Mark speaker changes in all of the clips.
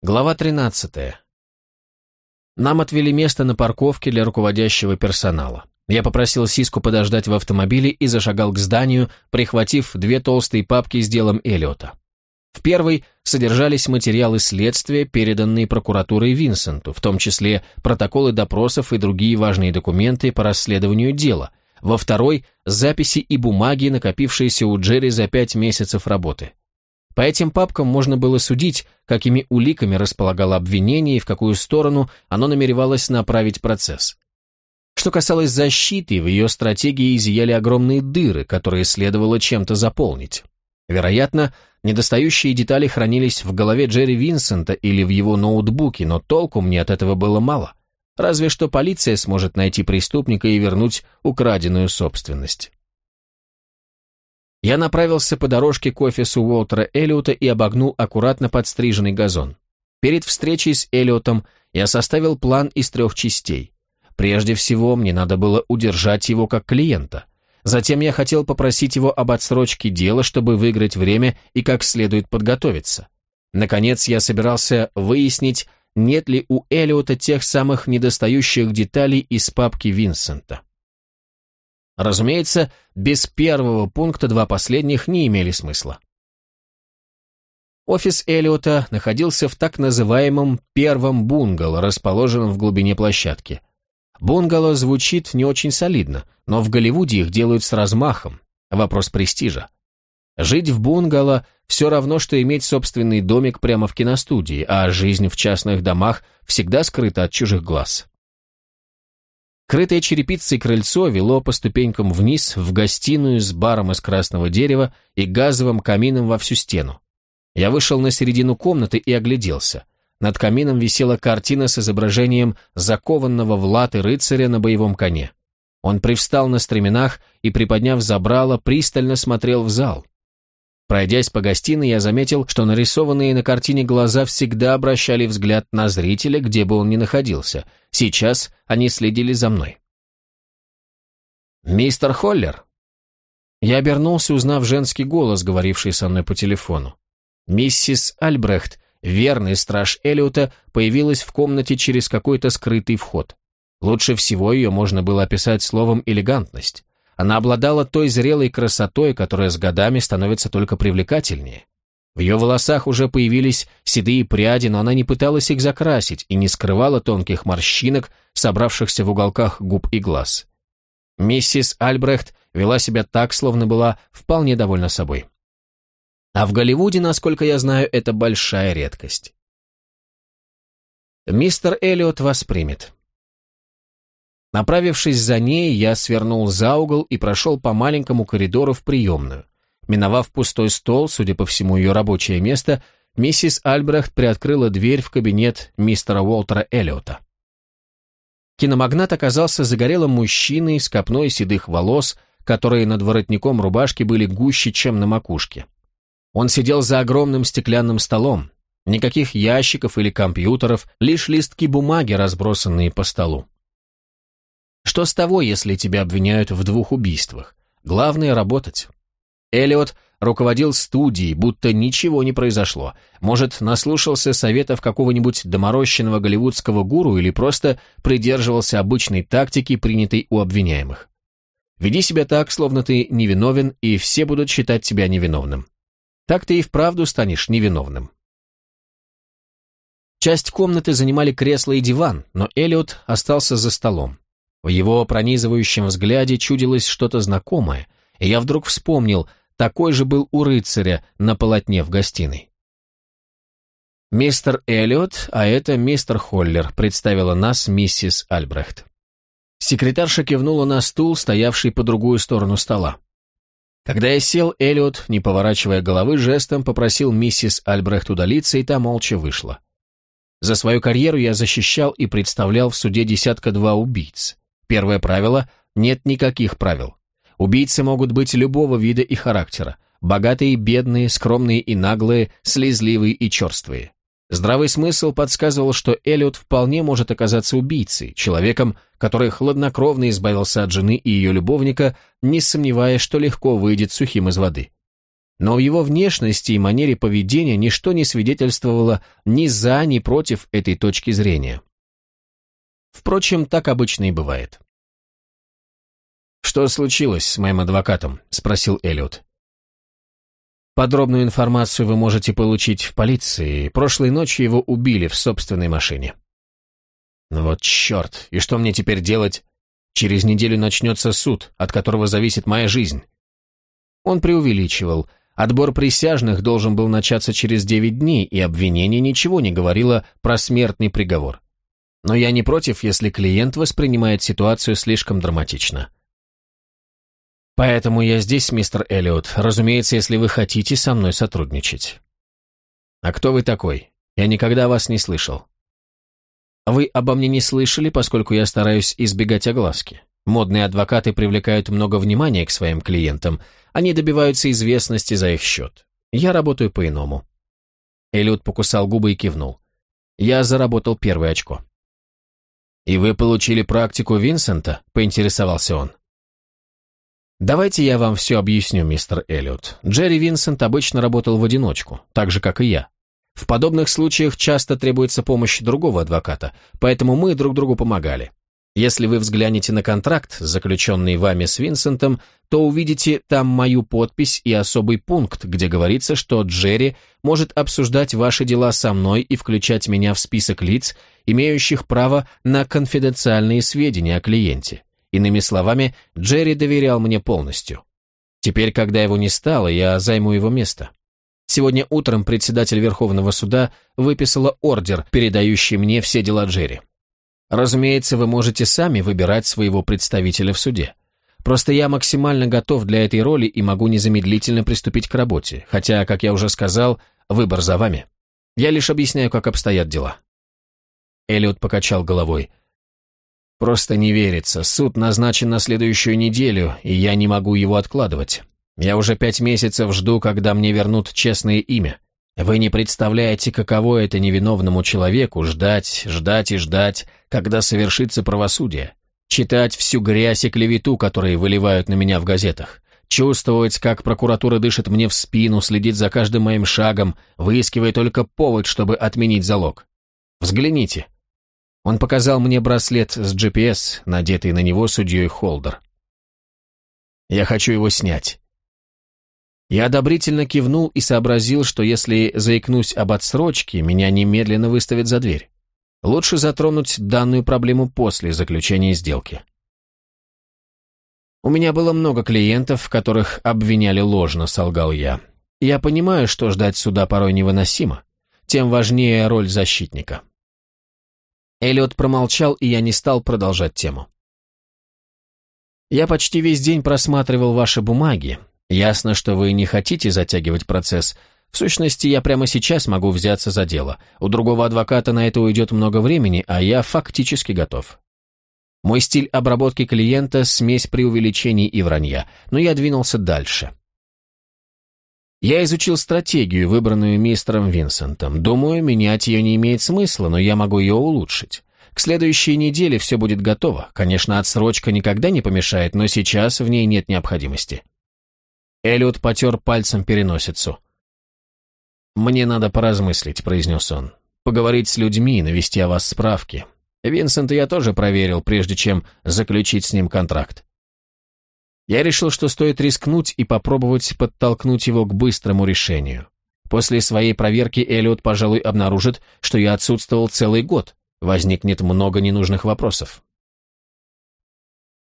Speaker 1: Глава 13. Нам отвели место на парковке для руководящего персонала. Я попросил Сиску подождать в автомобиле и зашагал к зданию, прихватив две толстые папки с делом Эллиота. В первой содержались материалы следствия, переданные прокуратурой Винсенту, в том числе протоколы допросов и другие важные документы по расследованию дела. Во второй – записи и бумаги, накопившиеся у Джерри за пять месяцев работы. По этим папкам можно было судить, какими уликами располагало обвинение и в какую сторону оно намеревалось направить процесс. Что касалось защиты, в ее стратегии изъяли огромные дыры, которые следовало чем-то заполнить. Вероятно, недостающие детали хранились в голове Джерри Винсента или в его ноутбуке, но толку мне от этого было мало. Разве что полиция сможет найти преступника и вернуть украденную собственность. Я направился по дорожке к офису Уолтера Эллиота и обогнул аккуратно подстриженный газон. Перед встречей с Эллиотом я составил план из трех частей. Прежде всего, мне надо было удержать его как клиента. Затем я хотел попросить его об отсрочке дела, чтобы выиграть время и как следует подготовиться. Наконец, я собирался выяснить, нет ли у Эллиота тех самых недостающих деталей из папки Винсента. Разумеется, без первого пункта два последних не имели смысла. Офис Эллиота находился в так называемом первом бунгало, расположенном в глубине площадки. Бунгало звучит не очень солидно, но в Голливуде их делают с размахом. Вопрос престижа. Жить в бунгало все равно, что иметь собственный домик прямо в киностудии, а жизнь в частных домах всегда скрыта от чужих глаз. Крытое черепицей крыльцо вело по ступенькам вниз в гостиную с баром из красного дерева и газовым камином во всю стену. Я вышел на середину комнаты и огляделся. Над камином висела картина с изображением закованного в латы рыцаря на боевом коне. Он привстал на стременах и, приподняв забрало, пристально смотрел в зал. Пройдясь по гостиной, я заметил, что нарисованные на картине глаза всегда обращали взгляд на зрителя, где бы он ни находился. Сейчас они следили за мной. «Мистер Холлер!» Я обернулся, узнав женский голос, говоривший со мной по телефону. Миссис Альбрехт, верный страж Эллиота, появилась в комнате через какой-то скрытый вход. Лучше всего ее можно было описать словом «элегантность». Она обладала той зрелой красотой, которая с годами становится только привлекательнее. В ее волосах уже появились седые пряди, но она не пыталась их закрасить и не скрывала тонких морщинок, собравшихся в уголках губ и глаз. Миссис Альбрехт вела себя так, словно была вполне довольна собой. А в Голливуде, насколько я знаю, это большая редкость. Мистер Эллиот воспримет. Направившись за ней, я свернул за угол и прошел по маленькому коридору в приемную. Миновав пустой стол, судя по всему ее рабочее место, миссис Альбрехт приоткрыла дверь в кабинет мистера Уолтера Эллиота. Киномагнат оказался загорелым мужчиной с копной седых волос, которые над воротником рубашки были гуще, чем на макушке. Он сидел за огромным стеклянным столом. Никаких ящиков или компьютеров, лишь листки бумаги, разбросанные по столу. Что с того, если тебя обвиняют в двух убийствах? Главное — работать. Эллиот руководил студией, будто ничего не произошло. Может, наслушался советов какого-нибудь доморощенного голливудского гуру или просто придерживался обычной тактики, принятой у обвиняемых. Веди себя так, словно ты невиновен, и все будут считать тебя невиновным. Так ты и вправду станешь невиновным. Часть комнаты занимали кресло и диван, но Эллиот остался за столом. В его пронизывающем взгляде чудилось что-то знакомое, и я вдруг вспомнил, такой же был у рыцаря на полотне в гостиной. «Мистер Эллиот, а это мистер Холлер», — представила нас миссис Альбрехт. Секретарша кивнула на стул, стоявший по другую сторону стола. Когда я сел, Эллиот, не поворачивая головы, жестом попросил миссис Альбрехт удалиться, и та молча вышла. За свою карьеру я защищал и представлял в суде десятка-два убийц. Первое правило – нет никаких правил. Убийцы могут быть любого вида и характера. Богатые, бедные, скромные и наглые, слезливые и черствые. Здравый смысл подсказывал, что Эллиот вполне может оказаться убийцей, человеком, который хладнокровно избавился от жены и ее любовника, не сомневаясь, что легко выйдет сухим из воды. но в его внешности и манере поведения ничто не свидетельствовало ни за, ни против этой точки зрения. Впрочем, так обычно и бывает. «Что случилось с моим адвокатом?» – спросил Эллиот. «Подробную информацию вы можете получить в полиции. Прошлой ночью его убили в собственной машине». «Ну «Вот черт! И что мне теперь делать? Через неделю начнется суд, от которого зависит моя жизнь». Он преувеличивал. Отбор присяжных должен был начаться через девять дней, и обвинение ничего не говорило про смертный приговор. Но я не против, если клиент воспринимает ситуацию слишком драматично. Поэтому я здесь, мистер Эллиот, разумеется, если вы хотите со мной сотрудничать. А кто вы такой? Я никогда вас не слышал. Вы обо мне не слышали, поскольку я стараюсь избегать огласки. Модные адвокаты привлекают много внимания к своим клиентам. Они добиваются известности за их счет. Я работаю по-иному. Эллиот покусал губы и кивнул. Я заработал первое очко. «И вы получили практику Винсента?» – поинтересовался он. Давайте я вам все объясню, мистер Эллиот. Джерри Винсент обычно работал в одиночку, так же, как и я. В подобных случаях часто требуется помощь другого адвоката, поэтому мы друг другу помогали. Если вы взглянете на контракт, заключенный вами с Винсентом, то увидите там мою подпись и особый пункт, где говорится, что Джерри может обсуждать ваши дела со мной и включать меня в список лиц, имеющих право на конфиденциальные сведения о клиенте. Иными словами, Джерри доверял мне полностью. Теперь, когда его не стало, я займу его место. Сегодня утром председатель Верховного суда выписала ордер, передающий мне все дела Джерри. Разумеется, вы можете сами выбирать своего представителя в суде. Просто я максимально готов для этой роли и могу незамедлительно приступить к работе, хотя, как я уже сказал, выбор за вами. Я лишь объясняю, как обстоят дела. Эллиот покачал головой. Просто не верится. Суд назначен на следующую неделю, и я не могу его откладывать. Я уже пять месяцев жду, когда мне вернут честное имя. Вы не представляете, каково это невиновному человеку ждать, ждать и ждать, когда совершится правосудие. Читать всю грязь и клевету, которые выливают на меня в газетах. Чувствовать, как прокуратура дышит мне в спину, следит за каждым моим шагом, выискивая только повод, чтобы отменить залог. Взгляните, он показал мне браслет с GPS, надетый на него судьей Холдер. «Я хочу его снять». Я одобрительно кивнул и сообразил, что если заикнусь об отсрочке, меня немедленно выставят за дверь. Лучше затронуть данную проблему после заключения сделки. У меня было много клиентов, которых обвиняли ложно, солгал я. Я понимаю, что ждать суда порой невыносимо. Тем важнее роль защитника. Эллиот промолчал, и я не стал продолжать тему. «Я почти весь день просматривал ваши бумаги. Ясно, что вы не хотите затягивать процесс. В сущности, я прямо сейчас могу взяться за дело. У другого адвоката на это уйдет много времени, а я фактически готов. Мой стиль обработки клиента – смесь преувеличений и вранья, но я двинулся дальше. Я изучил стратегию, выбранную мистером Винсентом. Думаю, менять ее не имеет смысла, но я могу ее улучшить. К следующей неделе все будет готово. Конечно, отсрочка никогда не помешает, но сейчас в ней нет необходимости. Эллиот потер пальцем переносицу. «Мне надо поразмыслить», — произнес он. «Поговорить с людьми, навести о вас справки. Винсента я тоже проверил, прежде чем заключить с ним контракт. Я решил, что стоит рискнуть и попробовать подтолкнуть его к быстрому решению. После своей проверки Эллиот, пожалуй, обнаружит, что я отсутствовал целый год. Возникнет много ненужных вопросов.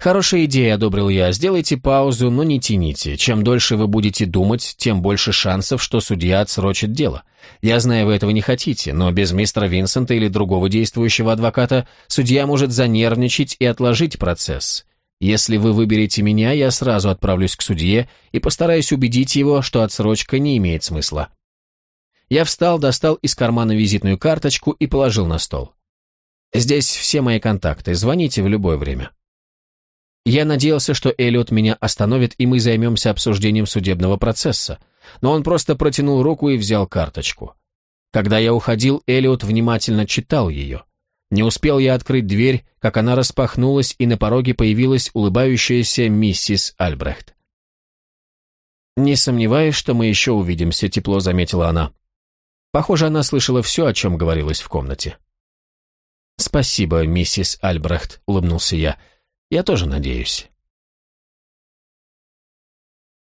Speaker 1: Хорошая идея, одобрил я. Сделайте паузу, но не тяните. Чем дольше вы будете думать, тем больше шансов, что судья отсрочит дело. Я знаю, вы этого не хотите, но без мистера Винсента или другого действующего адвоката судья может занервничать и отложить процесс. Если вы выберете меня, я сразу отправлюсь к судье и постараюсь убедить его, что отсрочка не имеет смысла. Я встал, достал из кармана визитную карточку и положил на стол. Здесь все мои контакты, звоните в любое время. Я надеялся, что Эллиот меня остановит, и мы займемся обсуждением судебного процесса, но он просто протянул руку и взял карточку. Когда я уходил, Эллиот внимательно читал ее. Не успел я открыть дверь, как она распахнулась, и на пороге появилась улыбающаяся миссис Альбрехт. «Не сомневаюсь, что мы еще увидимся», — тепло заметила она. Похоже, она слышала все, о чем говорилось в комнате. «Спасибо, миссис Альбрехт», — улыбнулся я. «Я тоже надеюсь».